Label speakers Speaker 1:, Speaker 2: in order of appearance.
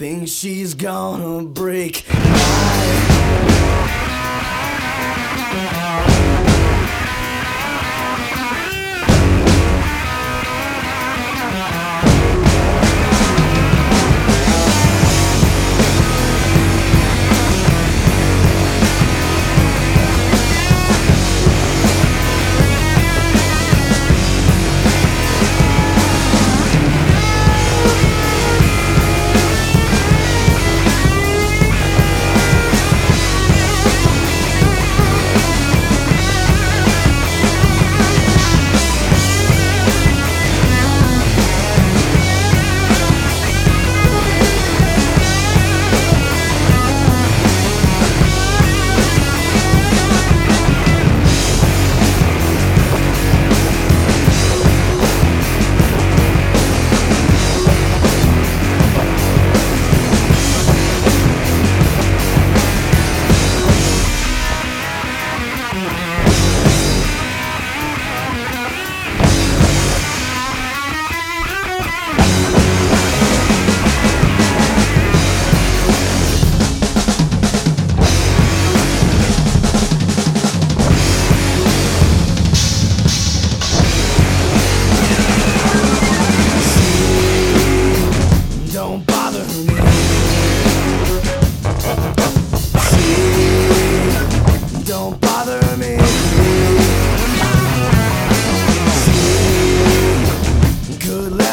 Speaker 1: think she's gonna break my